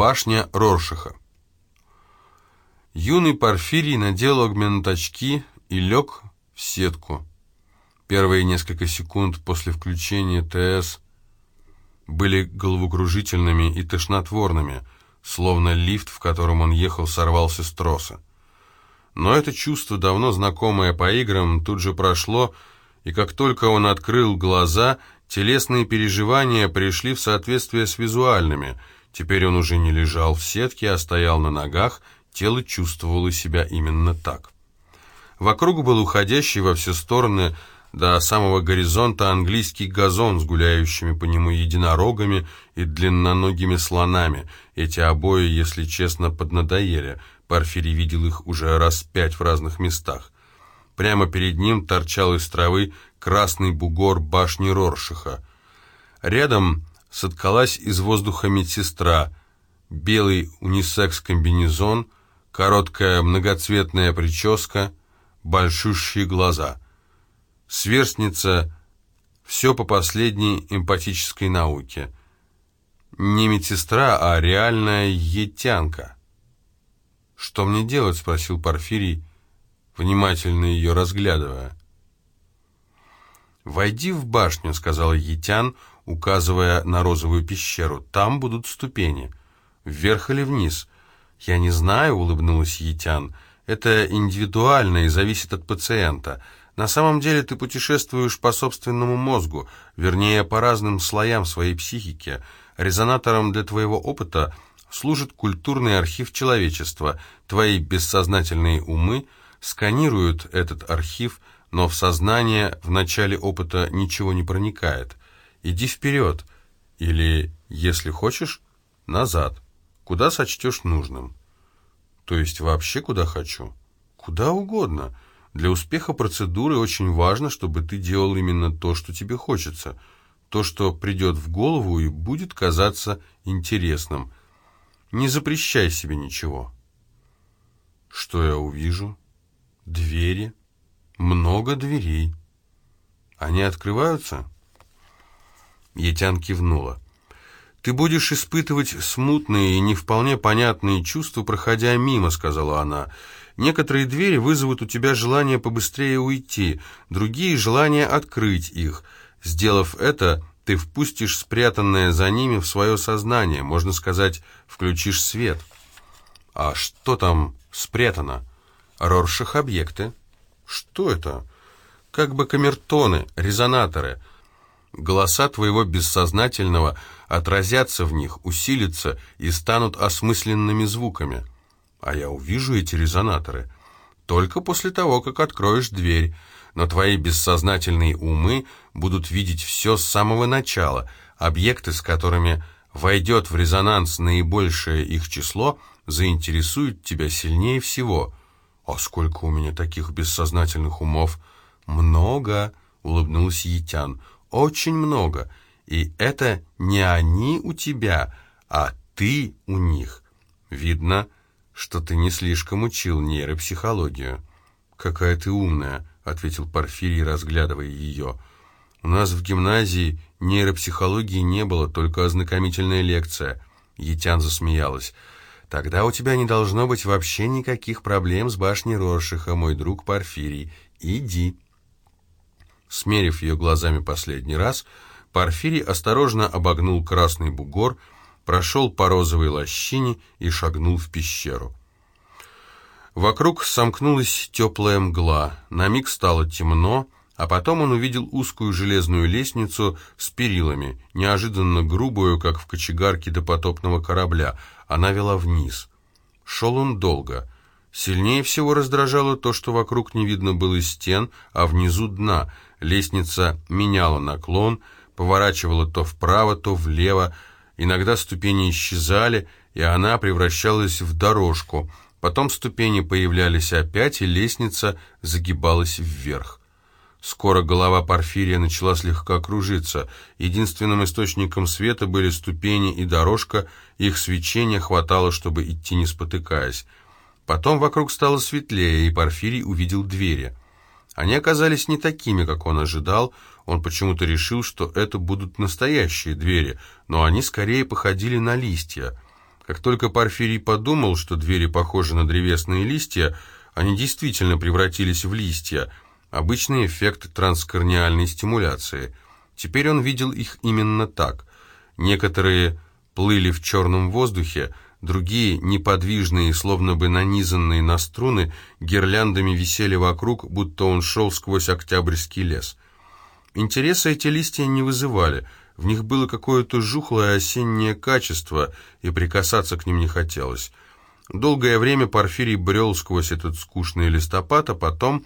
Башня Роршиха. Юный Порфирий надел агмент-очки и лег в сетку. Первые несколько секунд после включения ТС были головокружительными и тошнотворными, словно лифт, в котором он ехал, сорвался с троса. Но это чувство, давно знакомое по играм, тут же прошло, и как только он открыл глаза, телесные переживания пришли в соответствие с визуальными. Теперь он уже не лежал в сетке, а стоял на ногах, тело чувствовало себя именно так. Вокруг был уходящий во все стороны до самого горизонта английский газон с гуляющими по нему единорогами и длинноногими слонами. Эти обои, если честно, поднадоели. Порфирий видел их уже раз пять в разных местах. Прямо перед ним торчал из травы красный бугор башни Роршиха. Рядом соткалась из воздуха медсестра, белый унисекс-комбинезон, короткая многоцветная прическа, большущие глаза. Сверстница все по последней эмпатической науке. Не медсестра, а реальная етянка. «Что мне делать?» — спросил Порфирий, внимательно ее разглядывая. «Войди в башню», — сказал Етян, указывая на розовую пещеру. «Там будут ступени. Вверх или вниз?» «Я не знаю», — улыбнулась Етян. «Это индивидуально и зависит от пациента. На самом деле ты путешествуешь по собственному мозгу, вернее, по разным слоям своей психики. Резонатором для твоего опыта — служит культурный архив человечества. Твои бессознательные умы сканируют этот архив, но в сознание в начале опыта ничего не проникает. Иди вперед, или, если хочешь, назад, куда сочтешь нужным. То есть вообще куда хочу? Куда угодно. Для успеха процедуры очень важно, чтобы ты делал именно то, что тебе хочется, то, что придет в голову и будет казаться интересным – не запрещай себе ничего. Что я увижу? Двери. Много дверей. Они открываются? Етян кивнула. «Ты будешь испытывать смутные и не вполне понятные чувства, проходя мимо», — сказала она. «Некоторые двери вызовут у тебя желание побыстрее уйти, другие — желание открыть их. Сделав это, ты впустишь спрятанное за ними в свое сознание, можно сказать, включишь свет. А что там спрятано? Роршах-объекты. Что это? Как бы камертоны, резонаторы. Голоса твоего бессознательного отразятся в них, усилятся и станут осмысленными звуками. А я увижу эти резонаторы только после того, как откроешь дверь, но твои бессознательные умы будут видеть все с самого начала, объекты, с которыми войдет в резонанс наибольшее их число, заинтересуют тебя сильнее всего. А сколько у меня таких бессознательных умов? Много, улыбнулся Етян, очень много. И это не они у тебя, а ты у них. Видно, что ты не слишком учил нейропсихологию. Какая ты умная, — ответил Порфирий, разглядывая ее. «У нас в гимназии нейропсихологии не было, только ознакомительная лекция». Етян засмеялась. «Тогда у тебя не должно быть вообще никаких проблем с башней Роршиха, мой друг Порфирий. Иди». Смерив ее глазами последний раз, Порфирий осторожно обогнул красный бугор, прошел по розовой лощине и шагнул в пещеру. Вокруг сомкнулась теплая мгла, на миг стало темно, а потом он увидел узкую железную лестницу с перилами, неожиданно грубую, как в кочегарке допотопного корабля. Она вела вниз. Шел он долго. Сильнее всего раздражало то, что вокруг не видно было стен, а внизу дна. Лестница меняла наклон, поворачивала то вправо, то влево. Иногда ступени исчезали, и она превращалась в дорожку — Потом ступени появлялись опять, и лестница загибалась вверх. Скоро голова Порфирия начала слегка кружиться. Единственным источником света были ступени и дорожка, их свечения хватало, чтобы идти не спотыкаясь. Потом вокруг стало светлее, и Порфирий увидел двери. Они оказались не такими, как он ожидал, он почему-то решил, что это будут настоящие двери, но они скорее походили на листья — Как только Порфирий подумал, что двери похожи на древесные листья, они действительно превратились в листья, обычный эффект транскорниальной стимуляции. Теперь он видел их именно так. Некоторые плыли в черном воздухе, другие, неподвижные, словно бы нанизанные на струны, гирляндами висели вокруг, будто он шел сквозь октябрьский лес. Интереса эти листья не вызывали – в них было какое-то жухлое осеннее качество, и прикасаться к ним не хотелось. Долгое время Порфирий брел сквозь этот скучный листопад, а потом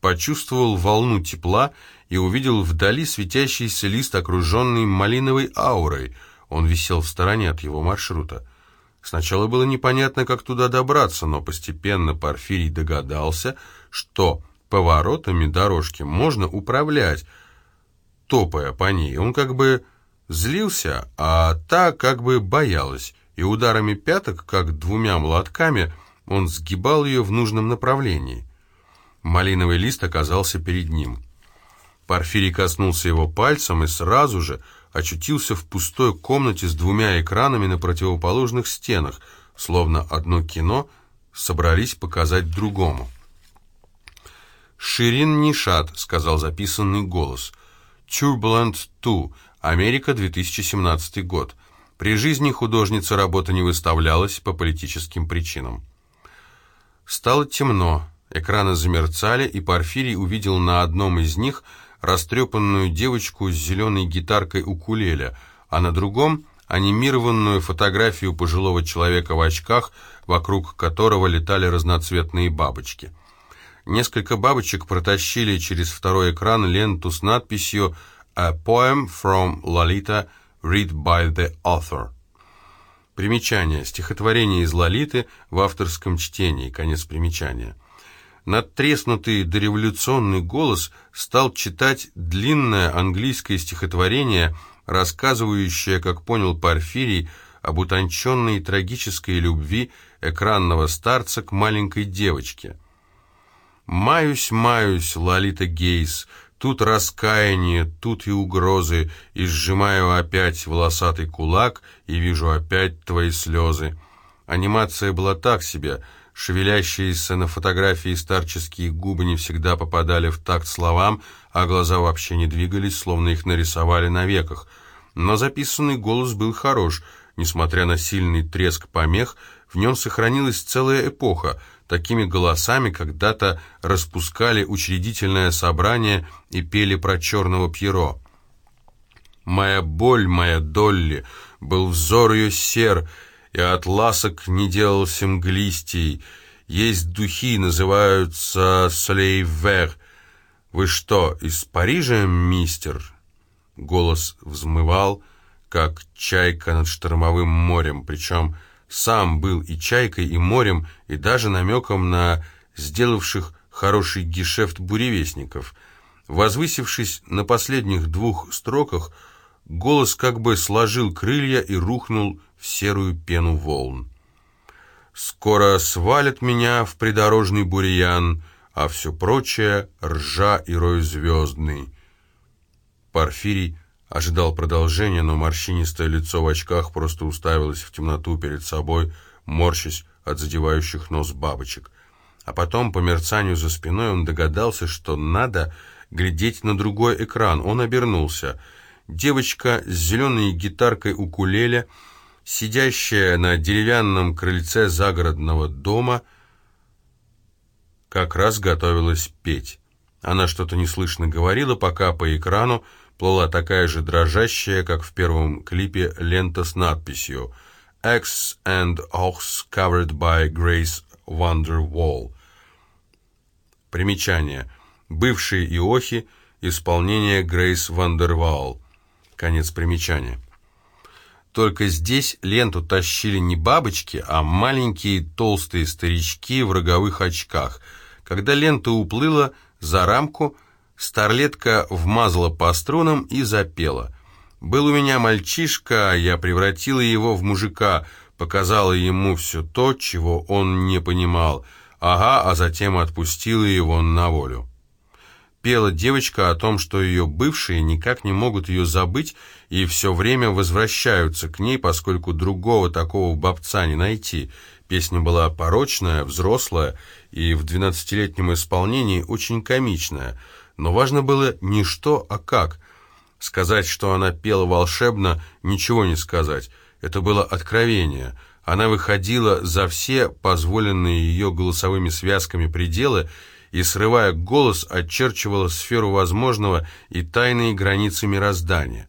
почувствовал волну тепла и увидел вдали светящийся лист, окруженный малиновой аурой. Он висел в стороне от его маршрута. Сначала было непонятно, как туда добраться, но постепенно Порфирий догадался, что поворотами дорожки можно управлять, топая по ней. Он как бы злился, а та как бы боялась, и ударами пяток, как двумя молотками, он сгибал ее в нужном направлении. Малиновый лист оказался перед ним. Порфирий коснулся его пальцем и сразу же очутился в пустой комнате с двумя экранами на противоположных стенах, словно одно кино собрались показать другому. «Ширин Нишат», — сказал записанный голос — Turbulent 2, Америка, 2017 год. При жизни художница работа не выставлялась по политическим причинам. Стало темно, экраны замерцали, и Порфирий увидел на одном из них растрепанную девочку с зеленой гитаркой укулеле, а на другом — анимированную фотографию пожилого человека в очках, вокруг которого летали разноцветные бабочки — Несколько бабочек протащили через второй экран ленту с надписью «A poem from Lolita, read by the author». Примечание. Стихотворение из Лолиты в авторском чтении. Конец примечания. Надтреснутый дореволюционный голос стал читать длинное английское стихотворение, рассказывающее, как понял Порфирий, об утонченной трагической любви экранного старца к маленькой девочке – Маюсь, маюсь, Лолита Гейс, тут раскаяние, тут и угрозы, и сжимаю опять волосатый кулак, и вижу опять твои слезы. Анимация была так себе, шевелящиеся на фотографии старческие губы не всегда попадали в такт словам, а глаза вообще не двигались, словно их нарисовали на веках. Но записанный голос был хорош, несмотря на сильный треск помех, в нем сохранилась целая эпоха — Такими голосами когда-то распускали учредительное собрание и пели про черного Пьеро. «Моя боль, моя Долли, был взор ее сер, и от ласок не делался мглистей. Есть духи, называются солейвер. Вы что, из Парижа, мистер?» Голос взмывал, как чайка над штормовым морем, причем сам был и чайкой, и морем, и даже намеком на сделавших хороший гешефт буревестников. Возвысившись на последних двух строках, голос как бы сложил крылья и рухнул в серую пену волн. «Скоро свалит меня в придорожный бурьян, а все прочее — ржа и рой звездный». Порфирий Ожидал продолжения, но морщинистое лицо в очках просто уставилось в темноту перед собой, морщась от задевающих нос бабочек. А потом, по мерцанию за спиной, он догадался, что надо глядеть на другой экран. Он обернулся. Девочка с зеленой гитаркой укулеле, сидящая на деревянном крыльце загородного дома, как раз готовилась петь. Она что-то неслышно говорила, пока по экрану плыла такая же дрожащая, как в первом клипе, лента с надписью «X and Ox covered by Grace Wonderwall». Примечание. Бывшие Иохи, исполнение Грейс Вандервал. Конец примечания. Только здесь ленту тащили не бабочки, а маленькие толстые старички в роговых очках. Когда лента уплыла за рамку, Старлетка вмазала по струнам и запела. «Был у меня мальчишка, я превратила его в мужика, показала ему все то, чего он не понимал. Ага, а затем отпустила его на волю». Пела девочка о том, что ее бывшие никак не могут ее забыть и все время возвращаются к ней, поскольку другого такого бабца не найти. Песня была порочная, взрослая и в двенадцатилетнем исполнении очень комичная. Но важно было не что, а как. Сказать, что она пела волшебно, ничего не сказать. Это было откровение. Она выходила за все позволенные ее голосовыми связками пределы и, срывая голос, очерчивала сферу возможного и тайные границы мироздания.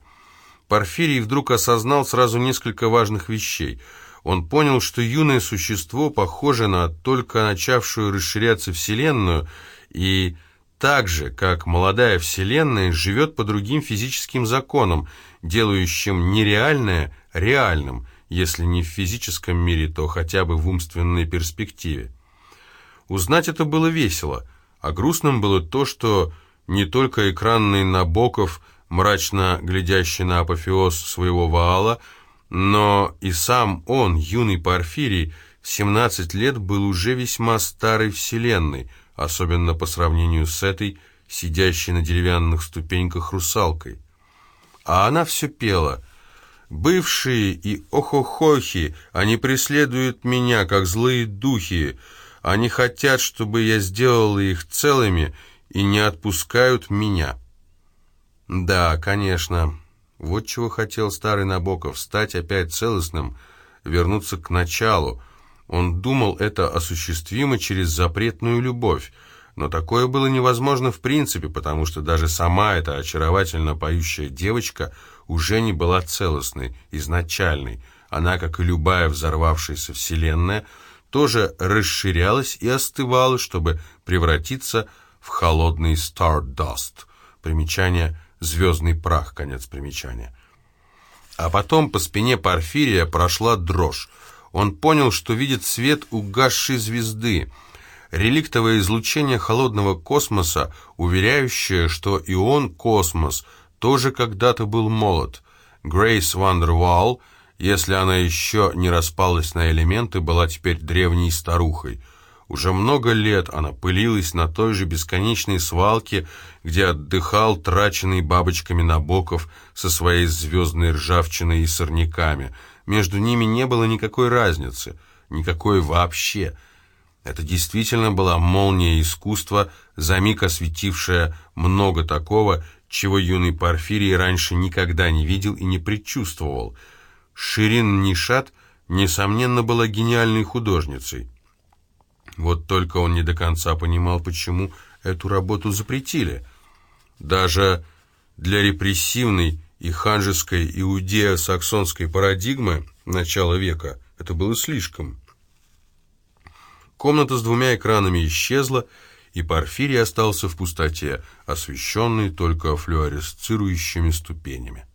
Порфирий вдруг осознал сразу несколько важных вещей. Он понял, что юное существо похоже на только начавшую расширяться Вселенную, и так же, как молодая Вселенная, живет по другим физическим законам, делающим нереальное реальным, если не в физическом мире, то хотя бы в умственной перспективе. Узнать это было весело – а грустным было то, что не только экранный Набоков, мрачно глядящий на апофеоз своего Ваала, но и сам он, юный Порфирий, в 17 лет был уже весьма старой вселенной, особенно по сравнению с этой, сидящей на деревянных ступеньках русалкой. А она все пела. «Бывшие и охохохи, они преследуют меня, как злые духи, они хотят, чтобы я сделал их целыми и не отпускают меня. Да, конечно. Вот чего хотел старый Набоков, стать опять целостным, вернуться к началу. Он думал, это осуществимо через запретную любовь, но такое было невозможно в принципе, потому что даже сама эта очаровательно поющая девочка уже не была целостной, изначальной. Она, как и любая взорвавшаяся вселенная, тоже расширялась и остывала, чтобы превратиться в холодный Stardust. Примечание «звездный прах», конец примечания. А потом по спине Порфирия прошла дрожь. Он понял, что видит свет угасшей звезды, реликтовое излучение холодного космоса, уверяющее, что и он, космос, тоже когда-то был молод. Грейс Вандервалл если она еще не распалась на элементы, была теперь древней старухой. Уже много лет она пылилась на той же бесконечной свалке, где отдыхал траченный бабочками Набоков со своей звездной ржавчиной и сорняками. Между ними не было никакой разницы, никакой вообще. Это действительно была молния искусства, за миг осветившая много такого, чего юный Порфирий раньше никогда не видел и не предчувствовал — Ширин Нишат, несомненно, была гениальной художницей. Вот только он не до конца понимал, почему эту работу запретили. Даже для репрессивной и ханжеской иудео-саксонской парадигмы начала века это было слишком. Комната с двумя экранами исчезла, и Порфирий остался в пустоте, освещенный только флюоресцирующими ступенями.